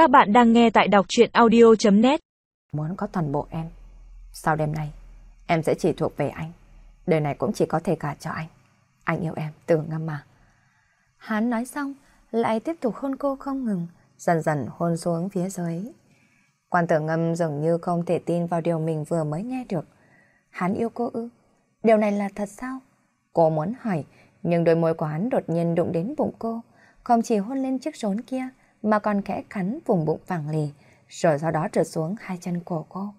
Các bạn đang nghe tại đọc chuyện audio.net Muốn có toàn bộ em. Sau đêm nay, em sẽ chỉ thuộc về anh. Đời này cũng chỉ có thể cả cho anh. Anh yêu em từ ngâm mà. Hắn nói xong, lại tiếp tục hôn cô không ngừng, dần dần hôn xuống phía dưới. Quan tử ngâm dường như không thể tin vào điều mình vừa mới nghe được. Hắn yêu cô ư? Điều này là thật sao? Cô muốn hỏi, nhưng đôi môi của hắn đột nhiên đụng đến bụng cô. Không chỉ hôn lên chiếc rốn kia, mà còn khẽ cắn vùng bụng vàng lì, rồi sau đó trượt xuống hai chân của cô.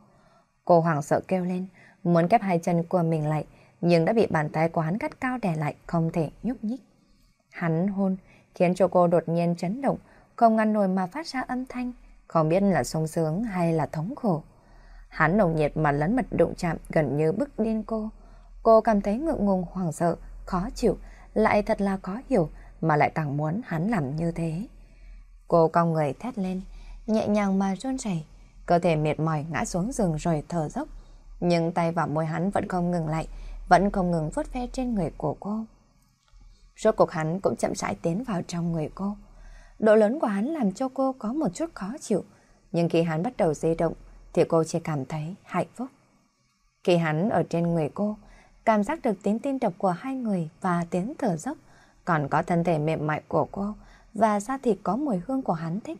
Cô hoảng sợ kêu lên, muốn kép hai chân của mình lại, nhưng đã bị bàn tay của hắn cắt cao đè lại, không thể nhúc nhích. Hắn hôn, khiến cho cô đột nhiên chấn động, không ngăn nổi mà phát ra âm thanh, không biết là sung sướng hay là thống khổ. Hắn nồng nhiệt mà lấn mật đụng chạm gần như bức điên cô. Cô cảm thấy ngượng ngùng hoảng sợ, khó chịu, lại thật là khó hiểu mà lại càng muốn hắn làm như thế. Cô cong người thét lên, nhẹ nhàng mà run rẩy, cơ thể mệt mỏi ngã xuống giường rồi thở dốc. Nhưng tay và môi hắn vẫn không ngừng lại, vẫn không ngừng vuốt ve trên người của cô. Rốt cuộc hắn cũng chậm rãi tiến vào trong người cô. Độ lớn của hắn làm cho cô có một chút khó chịu, nhưng khi hắn bắt đầu di động thì cô chỉ cảm thấy hạnh phúc. Khi hắn ở trên người cô, cảm giác được tiếng tim đập của hai người và tiếng thở dốc, còn có thân thể mềm mại của cô và da thịt có mùi hương của hắn thích.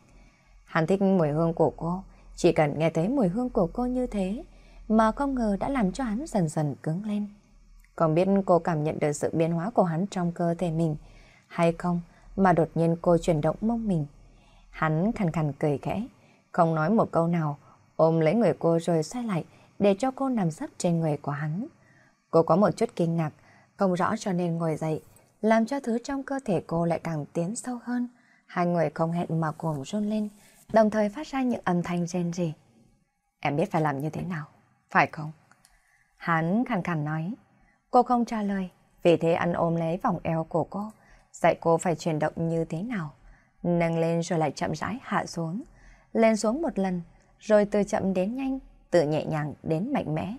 Hắn thích mùi hương của cô, chỉ cần nghe thấy mùi hương của cô như thế mà không ngờ đã làm cho hắn dần dần cứng lên. còn biết cô cảm nhận được sự biến hóa của hắn trong cơ thể mình hay không mà đột nhiên cô chuyển động mông mình. Hắn khàn khàn cười khẽ, không nói một câu nào, ôm lấy người cô rồi xoay lại để cho cô nằm sấp trên người của hắn. Cô có một chút kinh ngạc, không rõ cho nên ngồi dậy, làm cho thứ trong cơ thể cô lại càng tiến sâu hơn. Hai người không hẹn mà cùng run lên, đồng thời phát ra những âm thanh rên rỉ. Em biết phải làm như thế nào, phải không? Hắn khàn khàn nói. Cô không trả lời, vì thế anh ôm lấy vòng eo của cô, dạy cô phải chuyển động như thế nào. Nâng lên rồi lại chậm rãi hạ xuống. Lên xuống một lần, rồi từ chậm đến nhanh, từ nhẹ nhàng đến mạnh mẽ.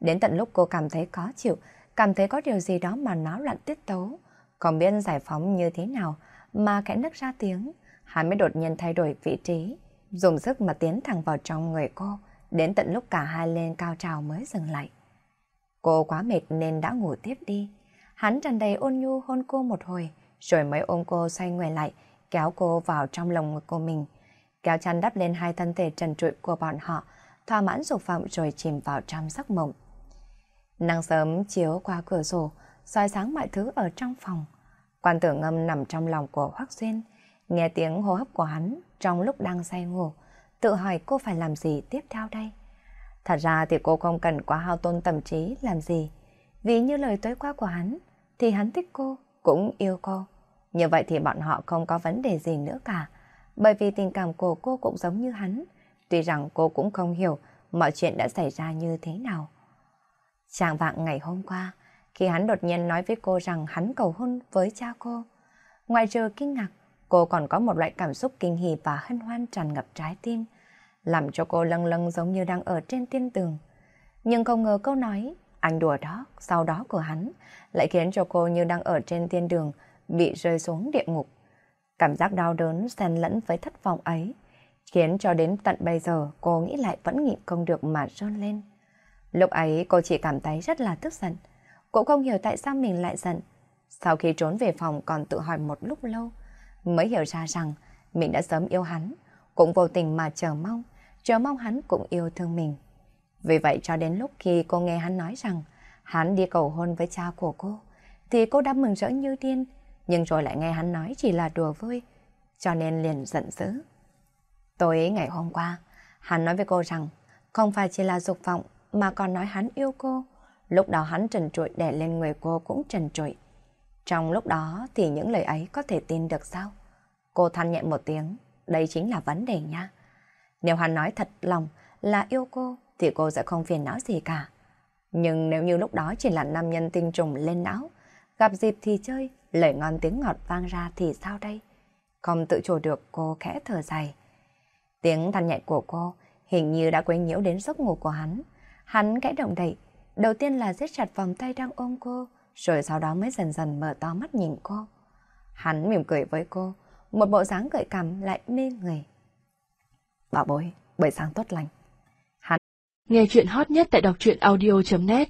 Đến tận lúc cô cảm thấy khó chịu, cảm thấy có điều gì đó mà náo loạn tiết tấu. Không biết giải phóng như thế nào mà khẽ nức ra tiếng, hắn mới đột nhiên thay đổi vị trí, dùng sức mà tiến thẳng vào trong người cô, đến tận lúc cả hai lên cao trào mới dừng lại. Cô quá mệt nên đã ngủ tiếp đi. Hắn tràn đầy ôn nhu hôn cô một hồi, rồi mới ôm cô xoay người lại, kéo cô vào trong lòng ngực của mình. Kéo chăn đắp lên hai thân thể trần trụi của bọn họ, thỏa mãn dục vọng rồi chìm vào trong giấc mộng. Nắng sớm chiếu qua cửa sổ, soi sáng mọi thứ ở trong phòng. Quan tưởng ngâm nằm trong lòng của Hoác Duyên, nghe tiếng hô hấp của hắn trong lúc đang say ngủ, tự hỏi cô phải làm gì tiếp theo đây. Thật ra thì cô không cần quá hao tôn tâm trí làm gì, vì như lời tối qua của hắn, thì hắn thích cô, cũng yêu cô. Như vậy thì bọn họ không có vấn đề gì nữa cả, bởi vì tình cảm của cô cũng giống như hắn, tuy rằng cô cũng không hiểu mọi chuyện đã xảy ra như thế nào. Chàng vạng ngày hôm qua, khi hắn đột nhiên nói với cô rằng hắn cầu hôn với cha cô. Ngoài trừ kinh ngạc, cô còn có một loại cảm xúc kinh hỉ và hân hoan tràn ngập trái tim, làm cho cô lâng lâng giống như đang ở trên tiên tường. Nhưng không ngờ câu nói, anh đùa đó, sau đó của hắn, lại khiến cho cô như đang ở trên tiên đường, bị rơi xuống địa ngục. Cảm giác đau đớn xen lẫn với thất vọng ấy, khiến cho đến tận bây giờ cô nghĩ lại vẫn nhịn không được mà rơn lên. Lúc ấy cô chỉ cảm thấy rất là tức giận. Cũng không hiểu tại sao mình lại giận. Sau khi trốn về phòng còn tự hỏi một lúc lâu, mới hiểu ra rằng mình đã sớm yêu hắn, cũng vô tình mà chờ mong, chờ mong hắn cũng yêu thương mình. Vì vậy cho đến lúc khi cô nghe hắn nói rằng hắn đi cầu hôn với cha của cô, thì cô đã mừng rỡ như điên, nhưng rồi lại nghe hắn nói chỉ là đùa vui, cho nên liền giận dữ. Tối ngày hôm qua, hắn nói với cô rằng không phải chỉ là dục vọng mà còn nói hắn yêu cô. Lúc đó hắn trần trụi đè lên người cô cũng trần trụi. Trong lúc đó thì những lời ấy có thể tin được sao? Cô than nhẹ một tiếng, đây chính là vấn đề nha. Nếu hắn nói thật lòng là yêu cô thì cô sẽ không phiền não gì cả. Nhưng nếu như lúc đó chỉ là nam nhân tinh trùng lên não, gặp dịp thì chơi, lời ngon tiếng ngọt vang ra thì sao đây? Không tự chủ được cô khẽ thở dài. Tiếng than nhẹ của cô hình như đã quấy nhiễu đến giấc ngủ của hắn. Hắn kẽ động đậy, đầu tiên là siết chặt vòng tay đang ôm cô, rồi sau đó mới dần dần mở to mắt nhìn cô. Hắn mỉm cười với cô, một bộ dáng gợi cảm lại mê người. Bảo bối, buổi sáng tốt lành. Nghe chuyện hot nhất tại đọc truyện audio.net